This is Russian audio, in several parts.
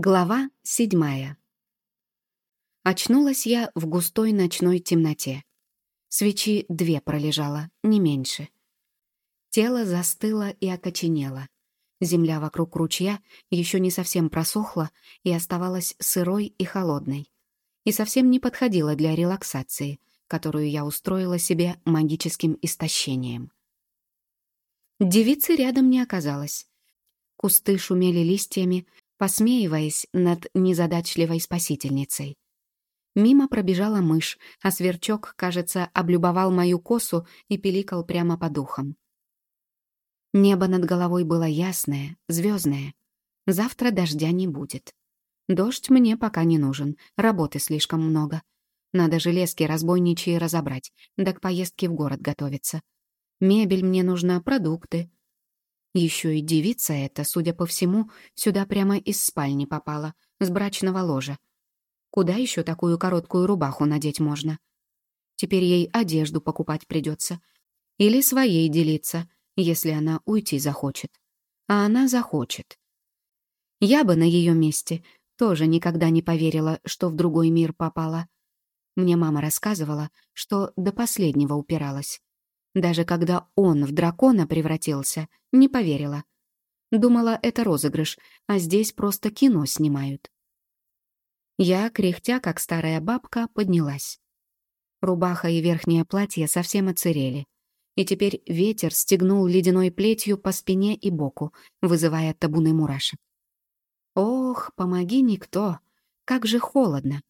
Глава седьмая. Очнулась я в густой ночной темноте. Свечи две пролежало, не меньше. Тело застыло и окоченело. Земля вокруг ручья еще не совсем просохла и оставалась сырой и холодной. И совсем не подходила для релаксации, которую я устроила себе магическим истощением. Девицы рядом не оказалось. Кусты шумели листьями, посмеиваясь над незадачливой спасительницей. Мимо пробежала мышь, а сверчок, кажется, облюбовал мою косу и пиликал прямо по духам. Небо над головой было ясное, звездное. Завтра дождя не будет. Дождь мне пока не нужен, работы слишком много. Надо железки разбойничьи разобрать, да к поездке в город готовиться. Мебель мне нужна, продукты. Еще и девица эта, судя по всему, сюда прямо из спальни попала, с брачного ложа. Куда еще такую короткую рубаху надеть можно? Теперь ей одежду покупать придется. Или своей делиться, если она уйти захочет. А она захочет. Я бы на ее месте тоже никогда не поверила, что в другой мир попала. Мне мама рассказывала, что до последнего упиралась. Даже когда он в дракона превратился, не поверила. Думала, это розыгрыш, а здесь просто кино снимают. Я, кряхтя, как старая бабка, поднялась. Рубаха и верхнее платье совсем оцерели. И теперь ветер стегнул ледяной плетью по спине и боку, вызывая табуны мурашек. Ох, помоги никто, как же холодно.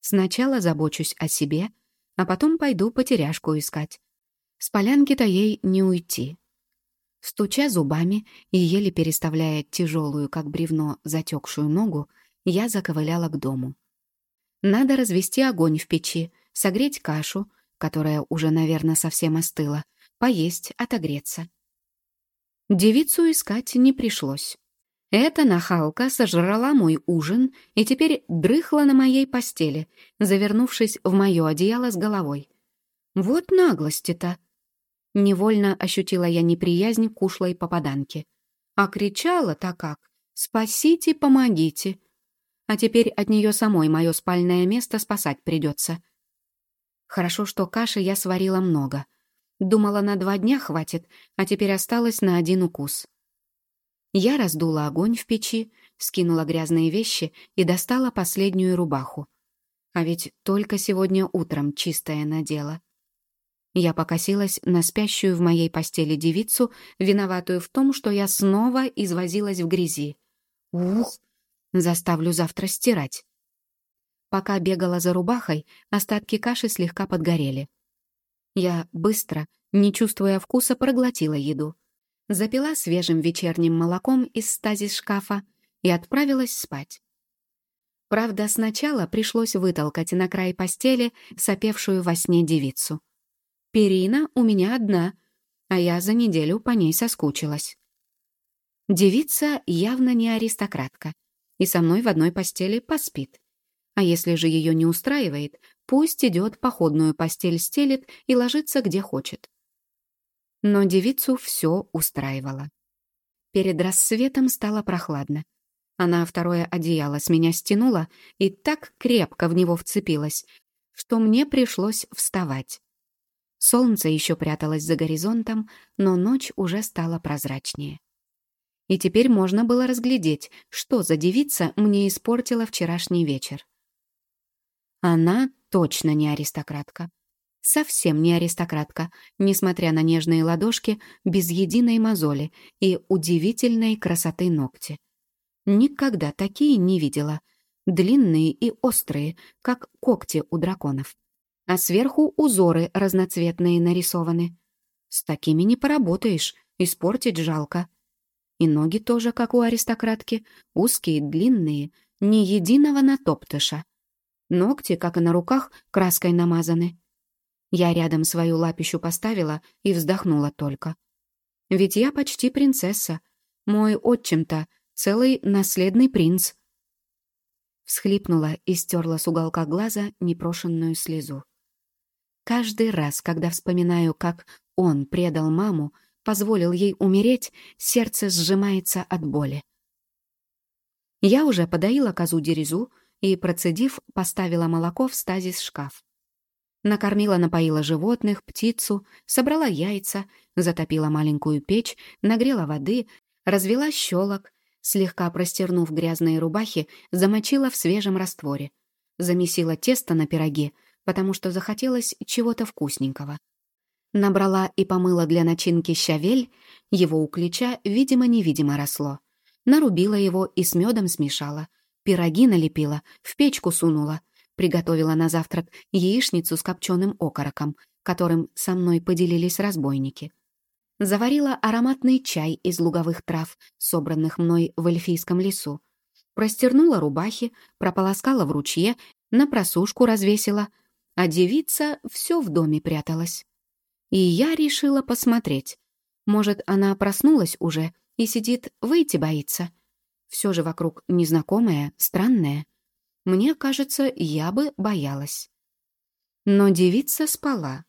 Сначала забочусь о себе, а потом пойду потеряшку искать. С полянки-то ей не уйти. Стуча зубами и еле переставляя тяжелую, как бревно, затекшую ногу, я заковыляла к дому. Надо развести огонь в печи, согреть кашу, которая уже, наверное, совсем остыла, поесть, отогреться. Девицу искать не пришлось. Эта нахалка сожрала мой ужин и теперь дрыхла на моей постели, завернувшись в мое одеяло с головой. Вот наглости-то! Невольно ощутила я неприязнь к ушлой попаданке. А кричала-то как «Спасите, помогите!» А теперь от нее самой мое спальное место спасать придется. Хорошо, что каши я сварила много. Думала, на два дня хватит, а теперь осталось на один укус. Я раздула огонь в печи, скинула грязные вещи и достала последнюю рубаху. А ведь только сегодня утром чистая надела. Я покосилась на спящую в моей постели девицу, виноватую в том, что я снова извозилась в грязи. Ух, заставлю завтра стирать. Пока бегала за рубахой, остатки каши слегка подгорели. Я быстро, не чувствуя вкуса, проглотила еду. Запила свежим вечерним молоком из стазис шкафа и отправилась спать. Правда, сначала пришлось вытолкать на край постели сопевшую во сне девицу. Перина у меня одна, а я за неделю по ней соскучилась. Девица явно не аристократка, и со мной в одной постели поспит. А если же ее не устраивает, пусть идет походную постель стелит и ложится где хочет. Но девицу все устраивало. Перед рассветом стало прохладно. Она второе одеяло с меня стянула и так крепко в него вцепилась, что мне пришлось вставать. Солнце еще пряталось за горизонтом, но ночь уже стала прозрачнее. И теперь можно было разглядеть, что за девица мне испортила вчерашний вечер. Она точно не аристократка. Совсем не аристократка, несмотря на нежные ладошки, без единой мозоли и удивительной красоты ногти. Никогда такие не видела. Длинные и острые, как когти у драконов а сверху узоры разноцветные нарисованы. С такими не поработаешь, испортить жалко. И ноги тоже, как у аристократки, узкие, длинные, ни единого натоптыша. Ногти, как и на руках, краской намазаны. Я рядом свою лапищу поставила и вздохнула только. Ведь я почти принцесса. Мой отчим-то целый наследный принц. Всхлипнула и стерла с уголка глаза непрошенную слезу. Каждый раз, когда вспоминаю, как он предал маму, позволил ей умереть, сердце сжимается от боли. Я уже подоила козу дерезу и, процедив, поставила молоко в стазис-шкаф. Накормила, напоила животных, птицу, собрала яйца, затопила маленькую печь, нагрела воды, развела щелок, слегка простернув грязные рубахи, замочила в свежем растворе. Замесила тесто на пироге, потому что захотелось чего-то вкусненького. Набрала и помыла для начинки щавель, его у ключа видимо-невидимо росло. Нарубила его и с медом смешала. Пироги налепила, в печку сунула — Приготовила на завтрак яичницу с копченым окороком, которым со мной поделились разбойники. Заварила ароматный чай из луговых трав, собранных мной в эльфийском лесу. Простернула рубахи, прополоскала в ручье, на просушку развесила, а девица все в доме пряталась. И я решила посмотреть. Может, она проснулась уже и сидит, выйти боится. Все же вокруг незнакомое, странное. Мне кажется, я бы боялась. Но девица спала.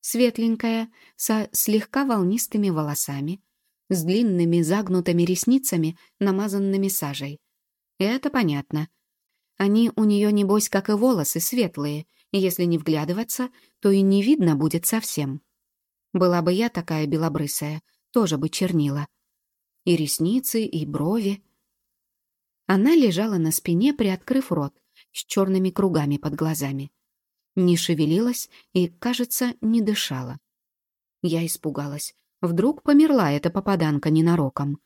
Светленькая, со слегка волнистыми волосами, с длинными загнутыми ресницами, намазанными сажей. Это понятно. Они у нее, небось, как и волосы, светлые, если не вглядываться, то и не видно будет совсем. Была бы я такая белобрысая, тоже бы чернила. И ресницы, и брови. Она лежала на спине, приоткрыв рот, с черными кругами под глазами. Не шевелилась и, кажется, не дышала. Я испугалась. Вдруг померла эта попаданка ненароком.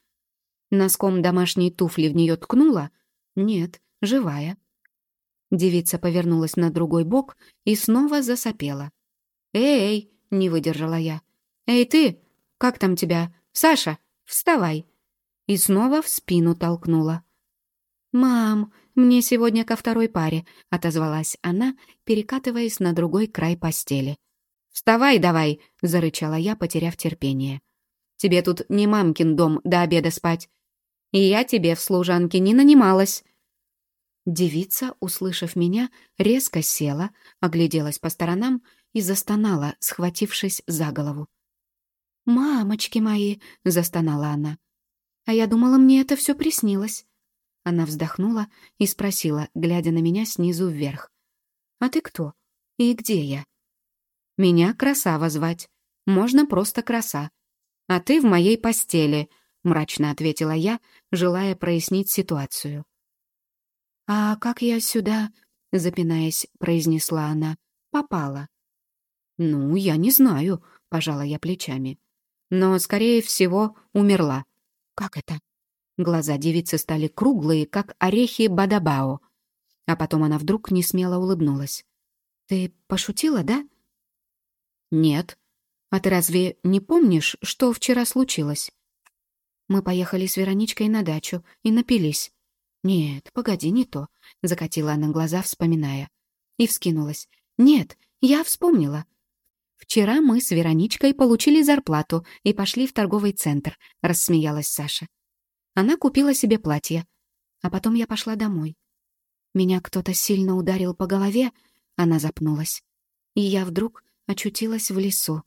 Носком домашней туфли в нее ткнула? Нет, живая. Девица повернулась на другой бок и снова засопела. «Эй!» — не выдержала я. «Эй ты! Как там тебя? Саша, вставай!» И снова в спину толкнула. «Мам, мне сегодня ко второй паре», — отозвалась она, перекатываясь на другой край постели. «Вставай давай!» — зарычала я, потеряв терпение. «Тебе тут не мамкин дом до обеда спать. И я тебе в служанке не нанималась». Девица, услышав меня, резко села, огляделась по сторонам и застонала, схватившись за голову. «Мамочки мои!» — застонала она. «А я думала, мне это все приснилось. Она вздохнула и спросила, глядя на меня снизу вверх. «А ты кто? И где я?» «Меня Красава звать. Можно просто Краса. А ты в моей постели», — мрачно ответила я, желая прояснить ситуацию. «А как я сюда?» — запинаясь, произнесла она. «Попала». «Ну, я не знаю», — пожала я плечами. «Но, скорее всего, умерла». «Как это?» Глаза девицы стали круглые, как орехи бадабао. А потом она вдруг несмело улыбнулась. «Ты пошутила, да?» «Нет. А ты разве не помнишь, что вчера случилось?» Мы поехали с Вероничкой на дачу и напились. «Нет, погоди, не то», — закатила она глаза, вспоминая. И вскинулась. «Нет, я вспомнила. Вчера мы с Вероничкой получили зарплату и пошли в торговый центр», — рассмеялась Саша. Она купила себе платье. А потом я пошла домой. Меня кто-то сильно ударил по голове, она запнулась. И я вдруг очутилась в лесу.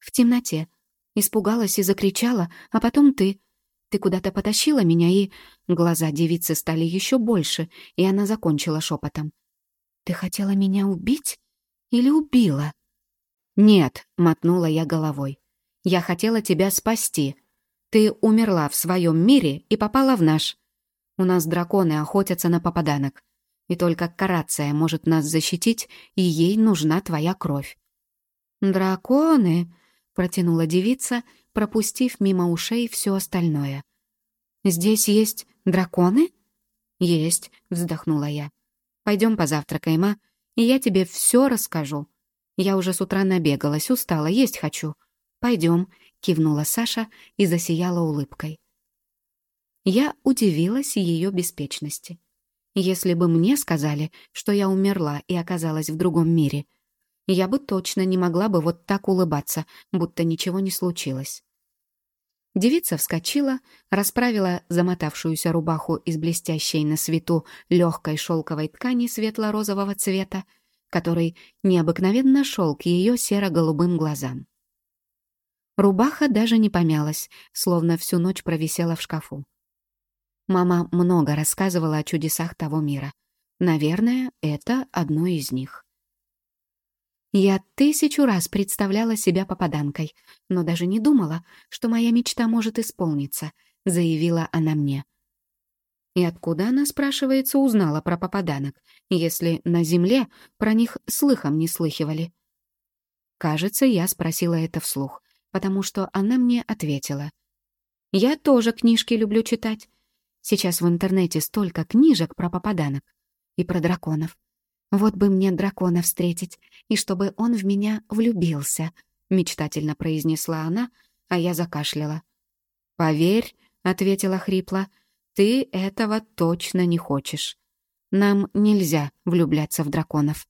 В темноте. Испугалась и закричала, а потом ты. Ты куда-то потащила меня, и... Глаза девицы стали еще больше, и она закончила шепотом. «Ты хотела меня убить? Или убила?» «Нет», — мотнула я головой. «Я хотела тебя спасти, ты умерла в своем мире и попала в наш. У нас драконы охотятся на попаданок. И только Карация может нас защитить, и ей нужна твоя кровь». «Драконы?» — протянула девица, пропустив мимо ушей все остальное. «Здесь есть драконы?» «Есть», — вздохнула я. «Пойдем позавтракаем, а? И я тебе все расскажу. Я уже с утра набегалась, устала, есть хочу. Пойдем, — кивнула Саша и засияла улыбкой. Я удивилась ее беспечности. Если бы мне сказали, что я умерла и оказалась в другом мире, я бы точно не могла бы вот так улыбаться, будто ничего не случилось. Девица вскочила, расправила замотавшуюся рубаху из блестящей на свету легкой шелковой ткани светло-розового цвета, который необыкновенно шел к ее серо-голубым глазам. Рубаха даже не помялась, словно всю ночь провисела в шкафу. Мама много рассказывала о чудесах того мира. Наверное, это одно из них. Я тысячу раз представляла себя попаданкой, но даже не думала, что моя мечта может исполниться, заявила она мне. И откуда она, спрашивается, узнала про попаданок, если на земле про них слыхом не слыхивали? Кажется, я спросила это вслух, потому что она мне ответила. «Я тоже книжки люблю читать. Сейчас в интернете столько книжек про попаданок и про драконов. Вот бы мне дракона встретить, и чтобы он в меня влюбился», — мечтательно произнесла она, а я закашляла. «Поверь», — ответила хрипло, — «ты этого точно не хочешь. Нам нельзя влюбляться в драконов».